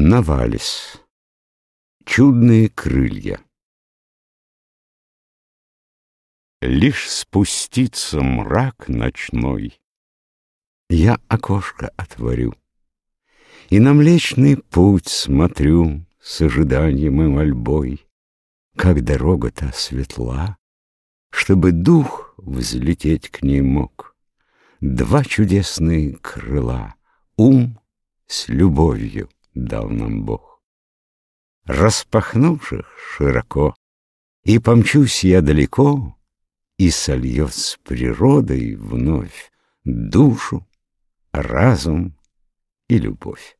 Навалис. Чудные крылья. Лишь спустится мрак ночной, Я окошко отворю И на млечный путь смотрю С ожиданием и мольбой, Как дорога-то светла, Чтобы дух взлететь к ней мог. Два чудесные крыла, Ум с любовью дал нам Бог. Распахнувших широко, И помчусь я далеко, И сольет с природой вновь Душу, разум и любовь.